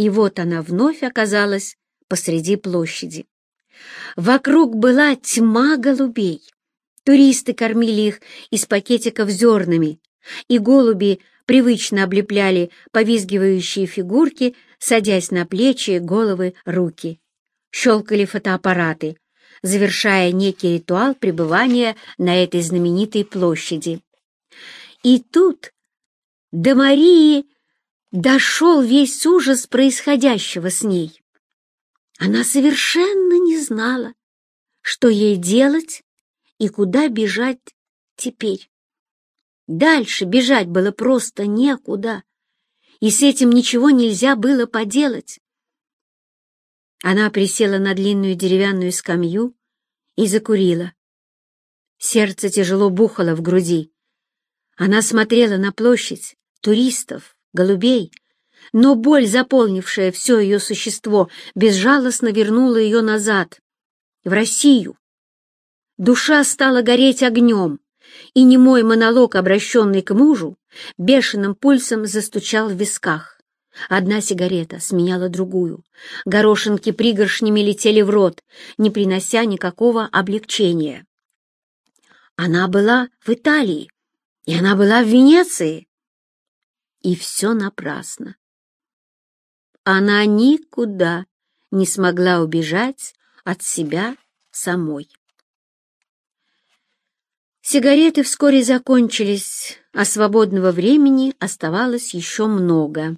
И вот она вновь оказалась посреди площади. Вокруг была тьма голубей. Туристы кормили их из пакетиков зернами, и голуби привычно облепляли повизгивающие фигурки, садясь на плечи, головы, руки. Щелкали фотоаппараты, завершая некий ритуал пребывания на этой знаменитой площади. И тут до Марии дошел весь ужас происходящего с ней. Она совершенно не знала, что ей делать и куда бежать теперь. Дальше бежать было просто некуда, и с этим ничего нельзя было поделать. Она присела на длинную деревянную скамью и закурила. Сердце тяжело бухало в груди. Она смотрела на площадь, туристов, голубей, но боль, заполнившая все ее существо, безжалостно вернула ее назад, в Россию. Душа стала гореть огнем, и немой монолог, обращенный к мужу, бешеным пульсом застучал в висках. Одна сигарета сменяла другую. Горошинки пригоршнями летели в рот, не принося никакого облегчения. Она была в Италии, и она была в Венеции. И все напрасно. Она никуда не смогла убежать от себя самой. Сигареты вскоре закончились, а свободного времени оставалось еще много.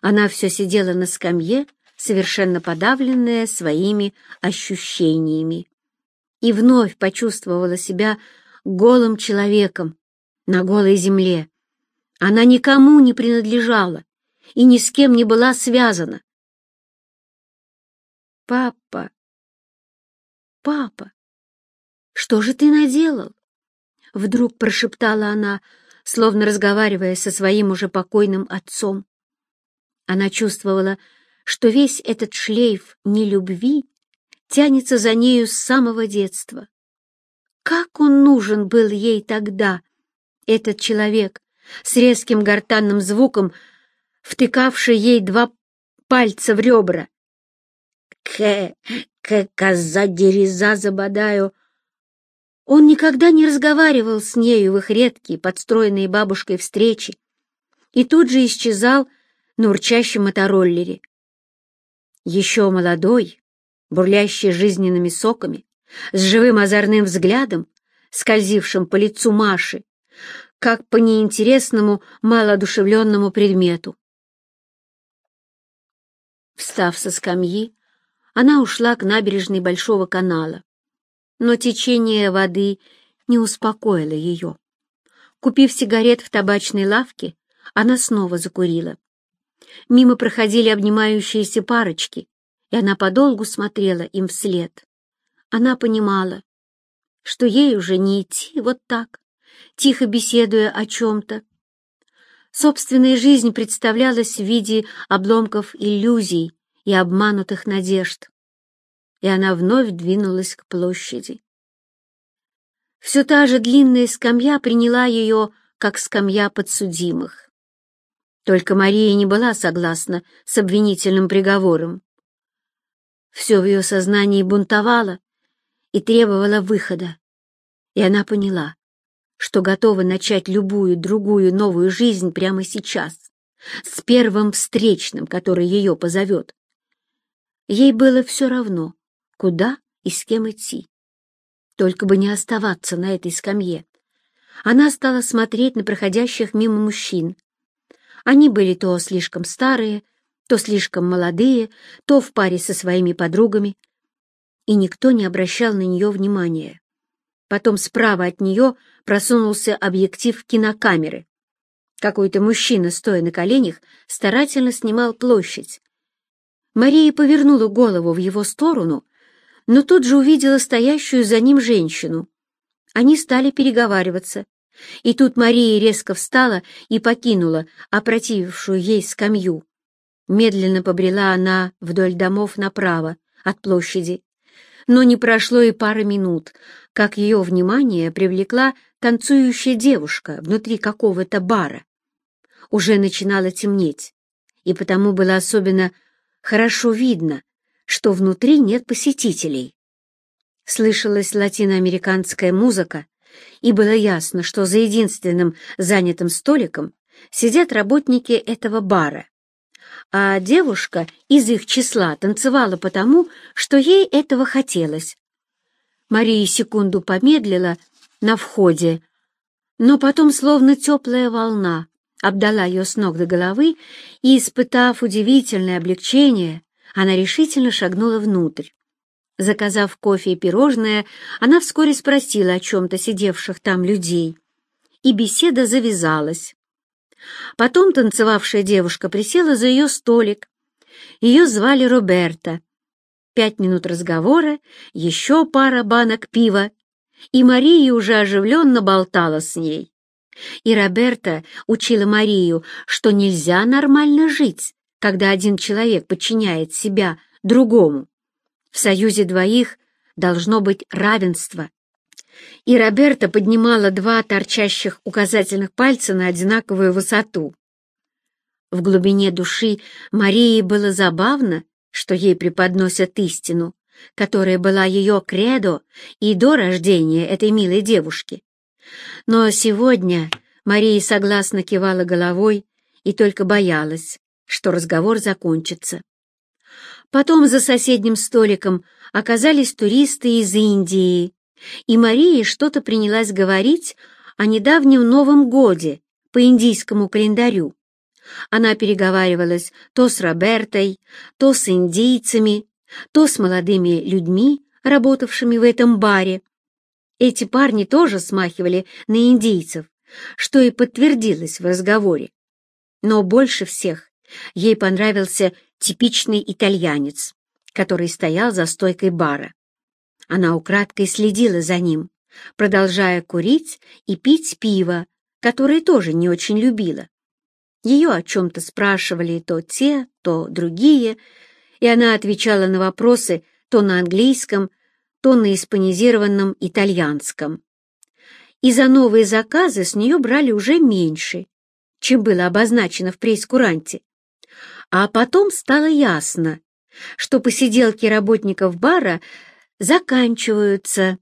Она все сидела на скамье, совершенно подавленная своими ощущениями, и вновь почувствовала себя голым человеком на голой земле. Она никому не принадлежала и ни с кем не была связана. «Папа! Папа! Что же ты наделал?» Вдруг прошептала она, словно разговаривая со своим уже покойным отцом. Она чувствовала, что весь этот шлейф нелюбви тянется за нею с самого детства. Как он нужен был ей тогда, этот человек, с резким гортанным звуком, втыкавший ей два пальца в ребра. «К, к, коза дереза забодаю!» Он никогда не разговаривал с нею в их редкие, подстроенные бабушкой встречи, и тут же исчезал на урчащем мотороллере. Еще молодой, бурлящий жизненными соками, с живым озорным взглядом, скользившим по лицу Маши, как по неинтересному, малоодушевленному предмету. Встав со скамьи, она ушла к набережной Большого канала но течение воды не успокоило ее. Купив сигарет в табачной лавке, она снова закурила. Мимо проходили обнимающиеся парочки, и она подолгу смотрела им вслед. Она понимала, что ей уже не идти вот так, тихо беседуя о чем-то. Собственная жизнь представлялась в виде обломков иллюзий и обманутых надежд и она вновь двинулась к площади. Все та же длинная скамья приняла ее, как скамья подсудимых. Только Мария не была согласна с обвинительным приговором. Все в ее сознании бунтовало и требовало выхода, и она поняла, что готова начать любую другую новую жизнь прямо сейчас, с первым встречным, который ее позовет. Ей было все равно, куда и с кем идти. Только бы не оставаться на этой скамье. Она стала смотреть на проходящих мимо мужчин. Они были то слишком старые, то слишком молодые, то в паре со своими подругами, и никто не обращал на нее внимания. Потом справа от нее просунулся объектив кинокамеры. Какой-то мужчина, стоя на коленях, старательно снимал площадь. Мария повернула голову в его сторону но тут же увидела стоящую за ним женщину. Они стали переговариваться, и тут Мария резко встала и покинула опротивившую ей скамью. Медленно побрела она вдоль домов направо от площади, но не прошло и пары минут, как ее внимание привлекла танцующая девушка внутри какого-то бара. Уже начинало темнеть, и потому было особенно хорошо видно, что внутри нет посетителей. Слышалась латиноамериканская музыка, и было ясно, что за единственным занятым столиком сидят работники этого бара. А девушка из их числа танцевала потому, что ей этого хотелось. Мария секунду помедлила на входе, но потом словно теплая волна обдала ее с ног до головы, и, испытав удивительное облегчение, она решительно шагнула внутрь. Заказав кофе и пирожное, она вскоре спросила о чем-то сидевших там людей, и беседа завязалась. Потом танцевавшая девушка присела за ее столик. Ее звали Роберта. Пять минут разговора, еще пара банок пива, и Мария уже оживленно болтала с ней. И Роберта учила Марию, что нельзя нормально жить, когда один человек подчиняет себя другому. В союзе двоих должно быть равенство. И Роберта поднимала два торчащих указательных пальца на одинаковую высоту. В глубине души Марии было забавно, что ей преподносят истину, которая была ее кредо и до рождения этой милой девушки. Но сегодня Мария согласно кивала головой и только боялась, что разговор закончится. Потом за соседним столиком оказались туристы из Индии, и Мария что-то принялась говорить о недавнем Новом Годе по индийскому календарю. Она переговаривалась то с Робертой, то с индийцами, то с молодыми людьми, работавшими в этом баре. Эти парни тоже смахивали на индийцев, что и подтвердилось в разговоре. Но больше всех ей понравился типичный итальянец, который стоял за стойкой бара. Она украдкой следила за ним, продолжая курить и пить пиво, которое тоже не очень любила. Ее о чем-то спрашивали то те, то другие, и она отвечала на вопросы то на английском, то на испанизированном итальянском. И за новые заказы с нее брали уже меньше, чем было обозначено в прейскуранте. А потом стало ясно, что посиделки работников бара заканчиваются.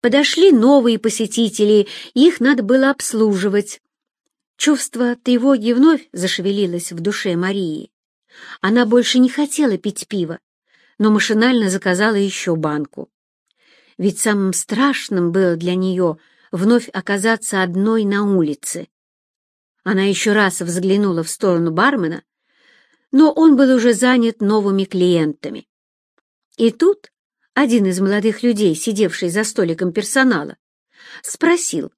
Подошли новые посетители, их надо было обслуживать. Чувство тревоги вновь зашевелилось в душе Марии. Она больше не хотела пить пиво, но машинально заказала еще банку. Ведь самым страшным было для нее вновь оказаться одной на улице. Она еще раз взглянула в сторону бармена, но он был уже занят новыми клиентами. И тут один из молодых людей, сидевший за столиком персонала, спросил,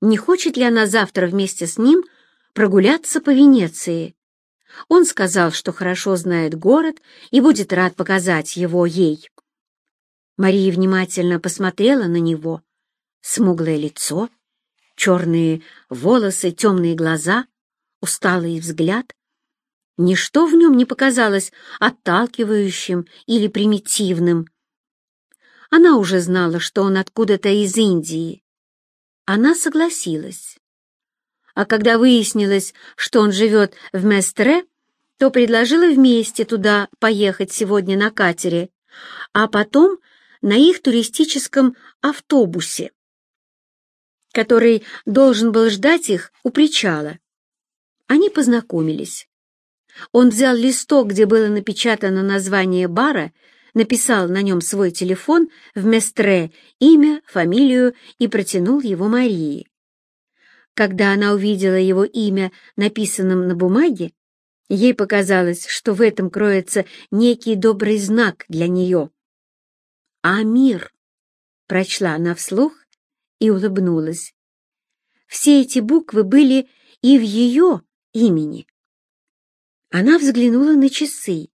не хочет ли она завтра вместе с ним прогуляться по Венеции. Он сказал, что хорошо знает город и будет рад показать его ей. Мария внимательно посмотрела на него. Смуглое лицо, черные волосы, темные глаза, усталый взгляд. Ничто в нем не показалось отталкивающим или примитивным. Она уже знала, что он откуда-то из Индии. Она согласилась. А когда выяснилось, что он живет в Местре, то предложила вместе туда поехать сегодня на катере, а потом на их туристическом автобусе, который должен был ждать их у причала. Они познакомились. Он взял листок, где было напечатано название бара, написал на нем свой телефон в Местре, имя, фамилию и протянул его Марии. Когда она увидела его имя, написанным на бумаге, ей показалось, что в этом кроется некий добрый знак для нее. «Амир», — прочла она вслух и улыбнулась. Все эти буквы были и в ее имени. Она взглянула на часы.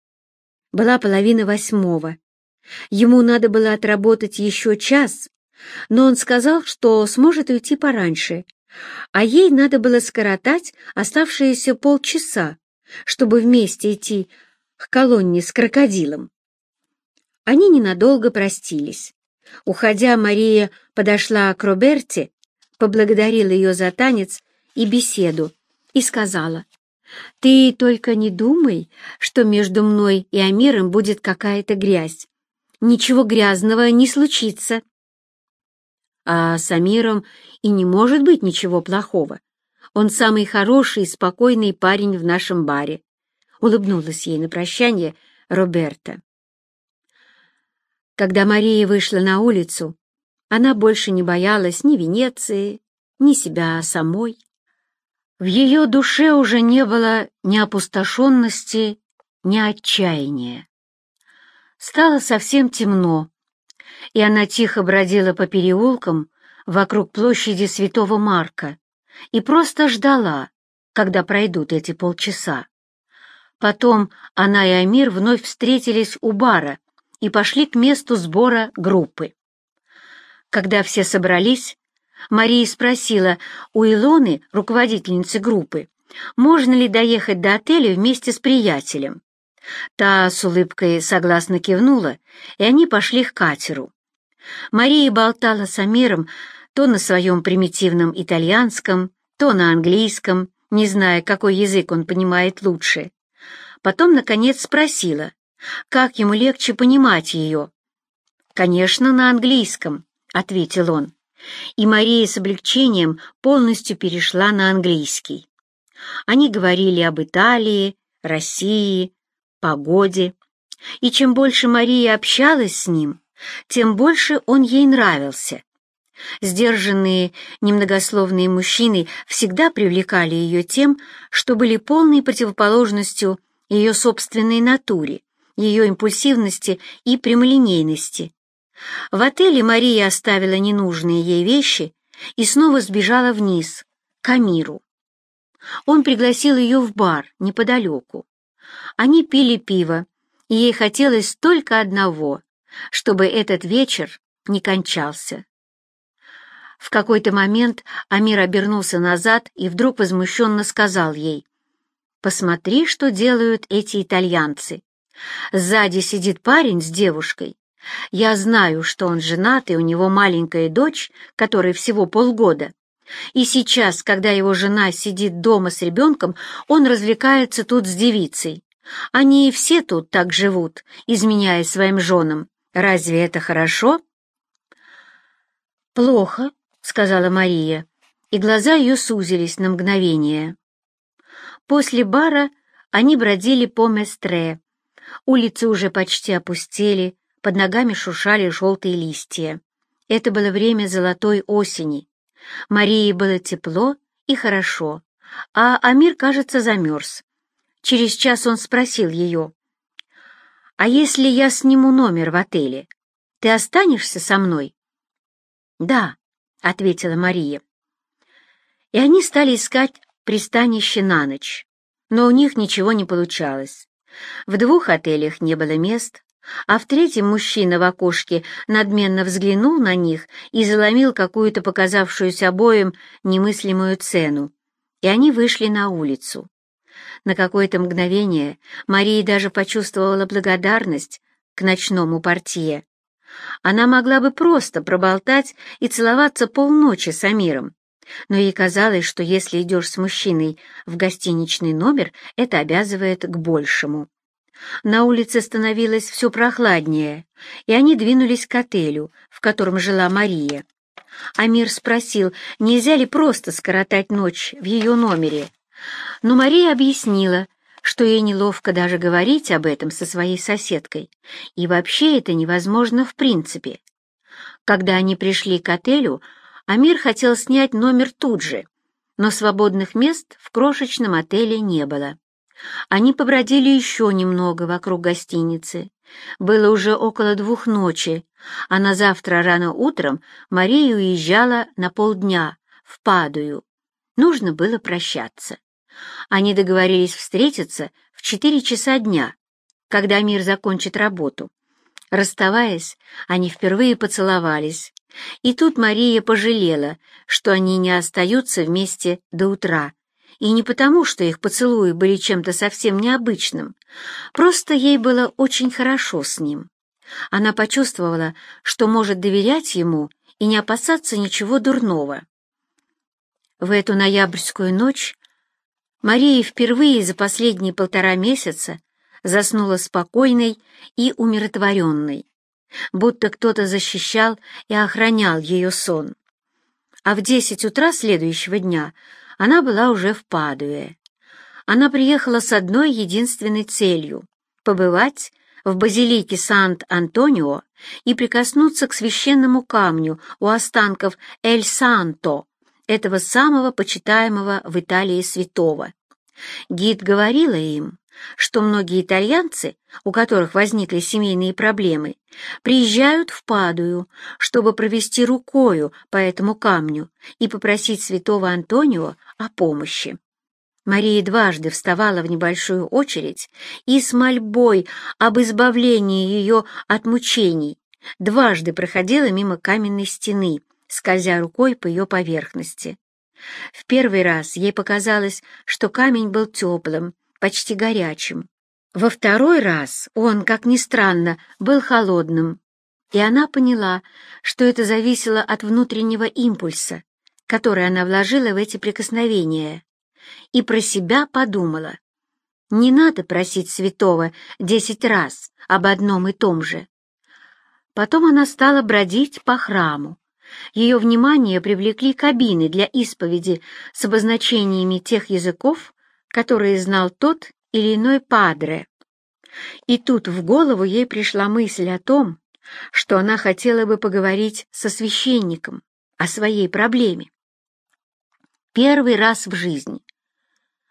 Была половина восьмого. Ему надо было отработать еще час, но он сказал, что сможет уйти пораньше, а ей надо было скоротать оставшиеся полчаса, чтобы вместе идти к колонне с крокодилом. Они ненадолго простились. Уходя, Мария подошла к Роберте, поблагодарила ее за танец и беседу и сказала, Ты только не думай, что между мной и Амиром будет какая-то грязь. Ничего грязного не случится. А с Амиром и не может быть ничего плохого. Он самый хороший и спокойный парень в нашем баре. Улыбнулась ей на прощание Роберта. Когда Мария вышла на улицу, она больше не боялась ни Венеции, ни себя самой. В ее душе уже не было ни опустошенности, ни отчаяния. Стало совсем темно, и она тихо бродила по переулкам вокруг площади Святого Марка и просто ждала, когда пройдут эти полчаса. Потом она и Амир вновь встретились у бара и пошли к месту сбора группы. Когда все собрались, Мария спросила у Илоны, руководительницы группы, можно ли доехать до отеля вместе с приятелем. Та с улыбкой согласно кивнула, и они пошли к катеру. Мария болтала с Амиром то на своем примитивном итальянском, то на английском, не зная, какой язык он понимает лучше. Потом, наконец, спросила, как ему легче понимать ее. «Конечно, на английском», — ответил он и Мария с облегчением полностью перешла на английский. Они говорили об Италии, России, погоде, и чем больше Мария общалась с ним, тем больше он ей нравился. Сдержанные, немногословные мужчины всегда привлекали ее тем, что были полной противоположностью ее собственной натуре, ее импульсивности и прямолинейности, в отеле Мария оставила ненужные ей вещи и снова сбежала вниз, к Амиру. Он пригласил ее в бар неподалеку. Они пили пиво, и ей хотелось только одного, чтобы этот вечер не кончался. В какой-то момент Амир обернулся назад и вдруг возмущенно сказал ей, «Посмотри, что делают эти итальянцы. Сзади сидит парень с девушкой, я знаю, что он женат, и у него маленькая дочь, которой всего полгода. И сейчас, когда его жена сидит дома с ребенком, он развлекается тут с девицей. Они все тут так живут, изменяя своим женам. Разве это хорошо? «Плохо», — сказала Мария, и глаза ее сузились на мгновение. После бара они бродили по Местре. Улицы уже почти опустели, под ногами шуршали желтые листья. Это было время золотой осени. Марии было тепло и хорошо, а Амир, кажется, замерз. Через час он спросил ее, «А если я сниму номер в отеле, ты останешься со мной?» «Да», — ответила Мария. И они стали искать пристанище на ночь, но у них ничего не получалось. В двух отелях не было мест, а в третьем мужчина в окошке надменно взглянул на них и заломил какую-то показавшуюся обоим немыслимую цену, и они вышли на улицу. На какое-то мгновение Мария даже почувствовала благодарность к ночному портье. Она могла бы просто проболтать и целоваться полночи с Амиром, но ей казалось, что если идешь с мужчиной в гостиничный номер, это обязывает к большему. На улице становилось все прохладнее, и они двинулись к отелю, в котором жила Мария. Амир спросил, нельзя ли просто скоротать ночь в ее номере. Но Мария объяснила, что ей неловко даже говорить об этом со своей соседкой, и вообще это невозможно в принципе. Когда они пришли к отелю, Амир хотел снять номер тут же, но свободных мест в крошечном отеле не было. Они побродили еще немного вокруг гостиницы. Было уже около двух ночи, а на завтра рано утром Мария уезжала на полдня в Падую. Нужно было прощаться. Они договорились встретиться в четыре часа дня, когда мир закончит работу. Расставаясь, они впервые поцеловались, и тут Мария пожалела, что они не остаются вместе до утра, и не потому, что их поцелуи были чем-то совсем необычным, просто ей было очень хорошо с ним. Она почувствовала, что может доверять ему и не опасаться ничего дурного. В эту ноябрьскую ночь Мария впервые за последние полтора месяца заснула спокойной и умиротворенной, будто кто-то защищал и охранял ее сон. А в десять утра следующего дня она была уже в Падуе. Она приехала с одной единственной целью — побывать в базилике Сант-Антонио и прикоснуться к священному камню у останков Эль-Санто, этого самого почитаемого в Италии святого. Гид говорила им, что многие итальянцы, у которых возникли семейные проблемы, приезжают в Падую, чтобы провести рукою по этому камню и попросить святого Антонио о помощи. Мария дважды вставала в небольшую очередь и с мольбой об избавлении ее от мучений дважды проходила мимо каменной стены, скользя рукой по ее поверхности. В первый раз ей показалось, что камень был теплым, почти горячим. Во второй раз он, как ни странно, был холодным, и она поняла, что это зависело от внутреннего импульса, который она вложила в эти прикосновения и про себя подумала. Не надо просить святого десять раз об одном и том же. Потом она стала бродить по храму. Ее внимание привлекли кабины для исповеди с обозначениями тех языков, которые знал тот или иной падре. И тут в голову ей пришла мысль о том, что она хотела бы поговорить со священником о своей проблеме. Первый раз в жизни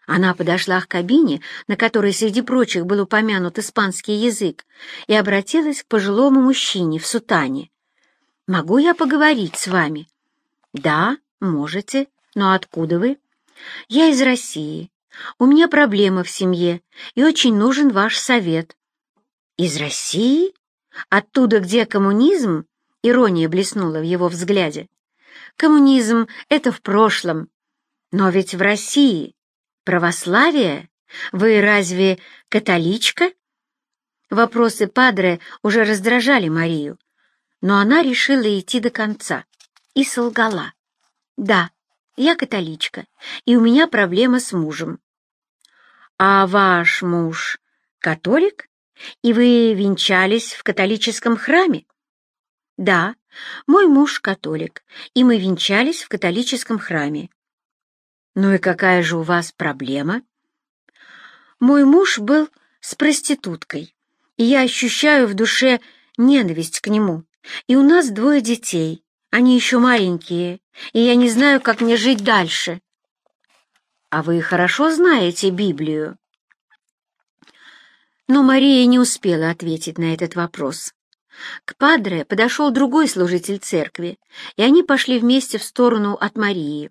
она подошла к кабине, на которой среди прочих был упомянут испанский язык, и обратилась к пожилому мужчине в сутане. «Могу я поговорить с вами?» «Да, можете. Но откуда вы?» «Я из России. У меня проблема в семье, и очень нужен ваш совет». «Из России? Оттуда, где коммунизм?» Ирония блеснула в его взгляде. «Коммунизм — это в прошлом. Но ведь в России Православие? Вы разве католичка? Вопросы Падре уже раздражали Марию, но она решила идти до конца и солгала. Да, я католичка, и у меня проблема с мужем. А ваш муж католик? И вы венчались в католическом храме? Да, мой муж католик, и мы венчались в католическом храме. «Ну и какая же у вас проблема?» «Мой муж был с проституткой, и я ощущаю в душе ненависть к нему. И у нас двое детей, они еще маленькие, и я не знаю, как мне жить дальше». «А вы хорошо знаете Библию?» Но Мария не успела ответить на этот вопрос. К Падре подошел другой служитель церкви, и они пошли вместе в сторону от Марии.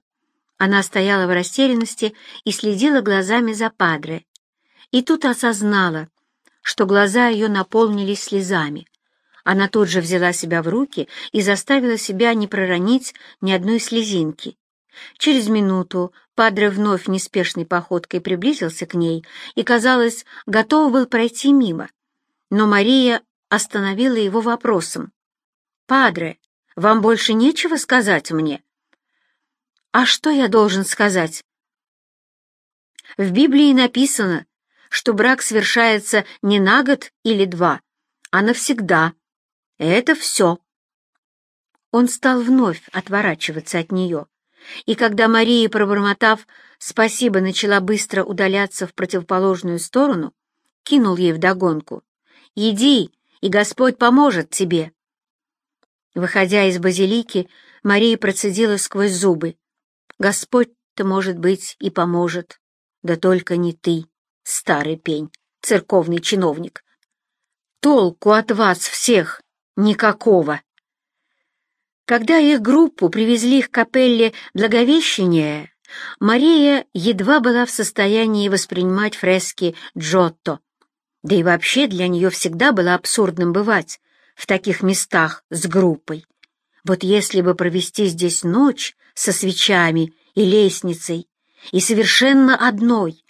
Она стояла в растерянности и следила глазами за Падре. И тут осознала, что глаза ее наполнились слезами. Она тут же взяла себя в руки и заставила себя не проронить ни одной слезинки. Через минуту Падре вновь неспешной походкой приблизился к ней и, казалось, готов был пройти мимо. Но Мария остановила его вопросом. «Падре, вам больше нечего сказать мне?» А что я должен сказать? В Библии написано, что брак совершается не на год или два, а навсегда. Это все. Он стал вновь отворачиваться от нее, и когда Мария, пробормотав «спасибо», начала быстро удаляться в противоположную сторону, кинул ей вдогонку «Иди, и Господь поможет тебе». Выходя из базилики, Мария процедила сквозь зубы. Господь-то, может быть, и поможет. Да только не ты, старый пень, церковный чиновник. Толку от вас всех никакого. Когда их группу привезли к капелле Благовещения, Мария едва была в состоянии воспринимать фрески Джотто. Да и вообще для нее всегда было абсурдным бывать в таких местах с группой. Вот если бы провести здесь ночь со свечами и лестницей, и совершенно одной.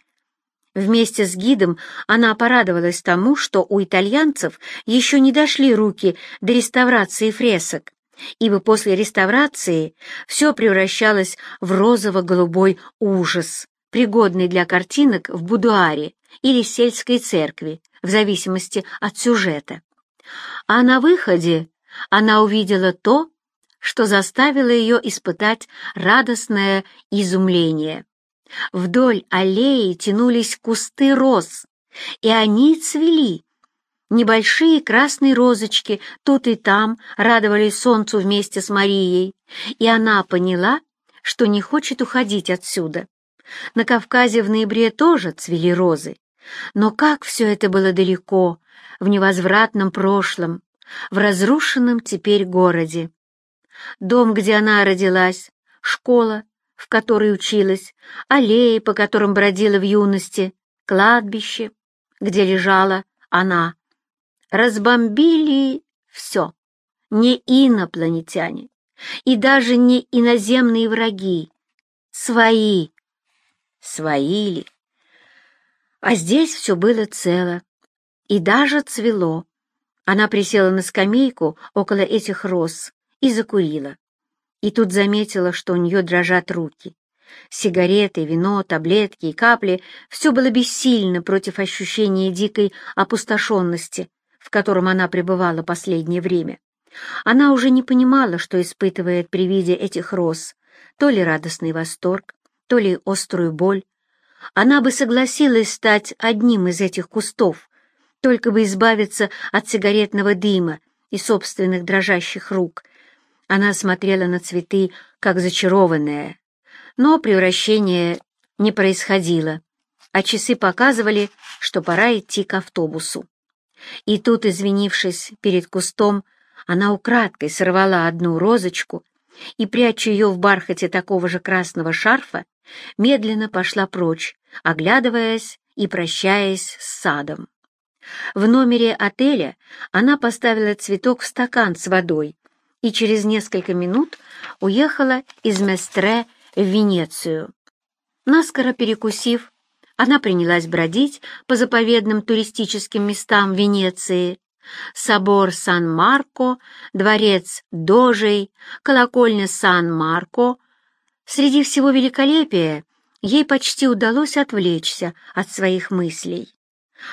Вместе с гидом она порадовалась тому, что у итальянцев еще не дошли руки до реставрации фресок, ибо после реставрации все превращалось в розово-голубой ужас, пригодный для картинок в будуаре или сельской церкви, в зависимости от сюжета. А на выходе она увидела то, что заставило ее испытать радостное изумление. Вдоль аллеи тянулись кусты роз, и они цвели. Небольшие красные розочки тут и там радовались солнцу вместе с Марией, и она поняла, что не хочет уходить отсюда. На Кавказе в ноябре тоже цвели розы, но как все это было далеко, в невозвратном прошлом, в разрушенном теперь городе. Дом, где она родилась, школа, в которой училась, аллеи, по которым бродила в юности, кладбище, где лежала она. Разбомбили все. Не инопланетяне и даже не иноземные враги. Свои. Свои ли? А здесь все было цело и даже цвело. Она присела на скамейку около этих роз и закурила. И тут заметила, что у нее дрожат руки. Сигареты, вино, таблетки и капли — все было бессильно против ощущения дикой опустошенности, в котором она пребывала последнее время. Она уже не понимала, что испытывает при виде этих роз, то ли радостный восторг, то ли острую боль. Она бы согласилась стать одним из этих кустов, только бы избавиться от сигаретного дыма и собственных дрожащих рук. Она смотрела на цветы, как зачарованная, но превращение не происходило, а часы показывали, что пора идти к автобусу. И тут, извинившись перед кустом, она украдкой сорвала одну розочку и, пряча ее в бархате такого же красного шарфа, медленно пошла прочь, оглядываясь и прощаясь с садом. В номере отеля она поставила цветок в стакан с водой и через несколько минут уехала из Местре в Венецию. Наскоро перекусив, она принялась бродить по заповедным туристическим местам Венеции. Собор Сан-Марко, дворец Дожей, колокольня Сан-Марко. Среди всего великолепия ей почти удалось отвлечься от своих мыслей.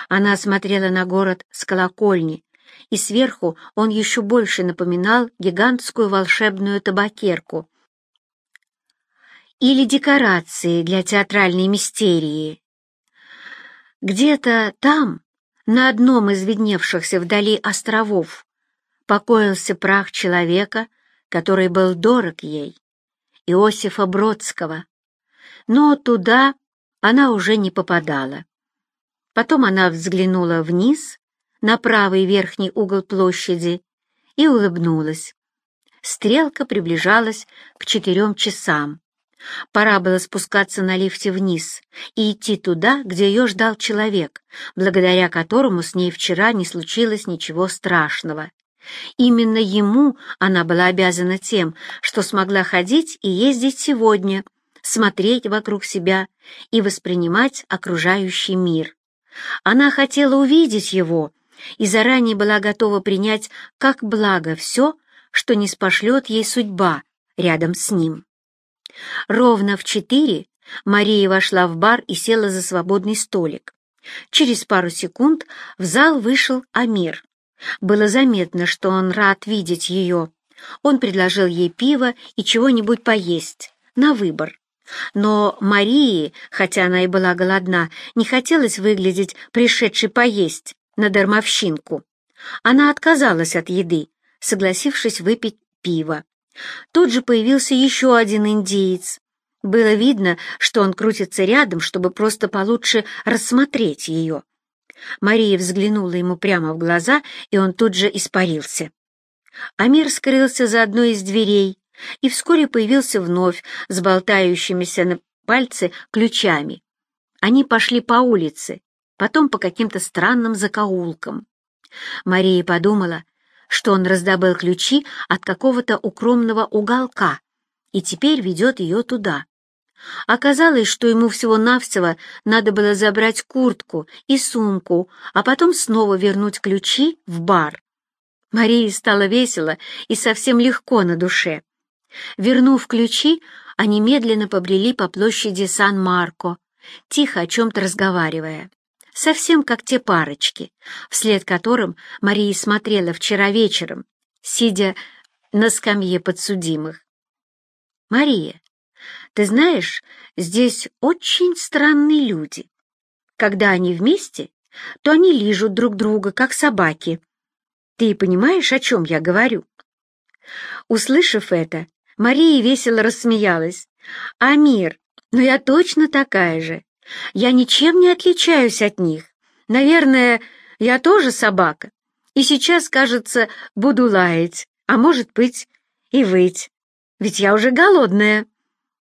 Она смотрела на город с колокольни, и сверху он еще больше напоминал гигантскую волшебную табакерку или декорации для театральной мистерии. Где-то там, на одном из видневшихся вдали островов, покоился прах человека, который был дорог ей, Иосифа Бродского. Но туда она уже не попадала. Потом она взглянула вниз, на правый верхний угол площади, и улыбнулась. Стрелка приближалась к четырем часам. Пора было спускаться на лифте вниз и идти туда, где ее ждал человек, благодаря которому с ней вчера не случилось ничего страшного. Именно ему она была обязана тем, что смогла ходить и ездить сегодня, смотреть вокруг себя и воспринимать окружающий мир. Она хотела увидеть его и заранее была готова принять как благо все, что не спошлет ей судьба рядом с ним. Ровно в четыре Мария вошла в бар и села за свободный столик. Через пару секунд в зал вышел Амир. Было заметно, что он рад видеть ее. Он предложил ей пиво и чего-нибудь поесть, на выбор. Но Марии, хотя она и была голодна, не хотелось выглядеть пришедшей поесть на дармовщинку. Она отказалась от еды, согласившись выпить пиво. Тут же появился еще один индиец. Было видно, что он крутится рядом, чтобы просто получше рассмотреть ее. Мария взглянула ему прямо в глаза, и он тут же испарился. Амир скрылся за одной из дверей, и вскоре появился вновь с болтающимися на пальце ключами. Они пошли по улице, потом по каким-то странным закоулкам. Мария подумала, что он раздобыл ключи от какого-то укромного уголка и теперь ведет ее туда. Оказалось, что ему всего-навсего надо было забрать куртку и сумку, а потом снова вернуть ключи в бар. Марии стало весело и совсем легко на душе. Вернув ключи, они медленно побрели по площади Сан-Марко, тихо о чем-то разговаривая, совсем как те парочки, вслед которым Мария смотрела вчера вечером, сидя на скамье подсудимых. «Мария, ты знаешь, здесь очень странные люди. Когда они вместе, то они лижут друг друга, как собаки. Ты понимаешь, о чем я говорю?» Услышав это, Мария весело рассмеялась. «Амир, но я точно такая же. Я ничем не отличаюсь от них. Наверное, я тоже собака. И сейчас, кажется, буду лаять, а может быть и выть. Ведь я уже голодная».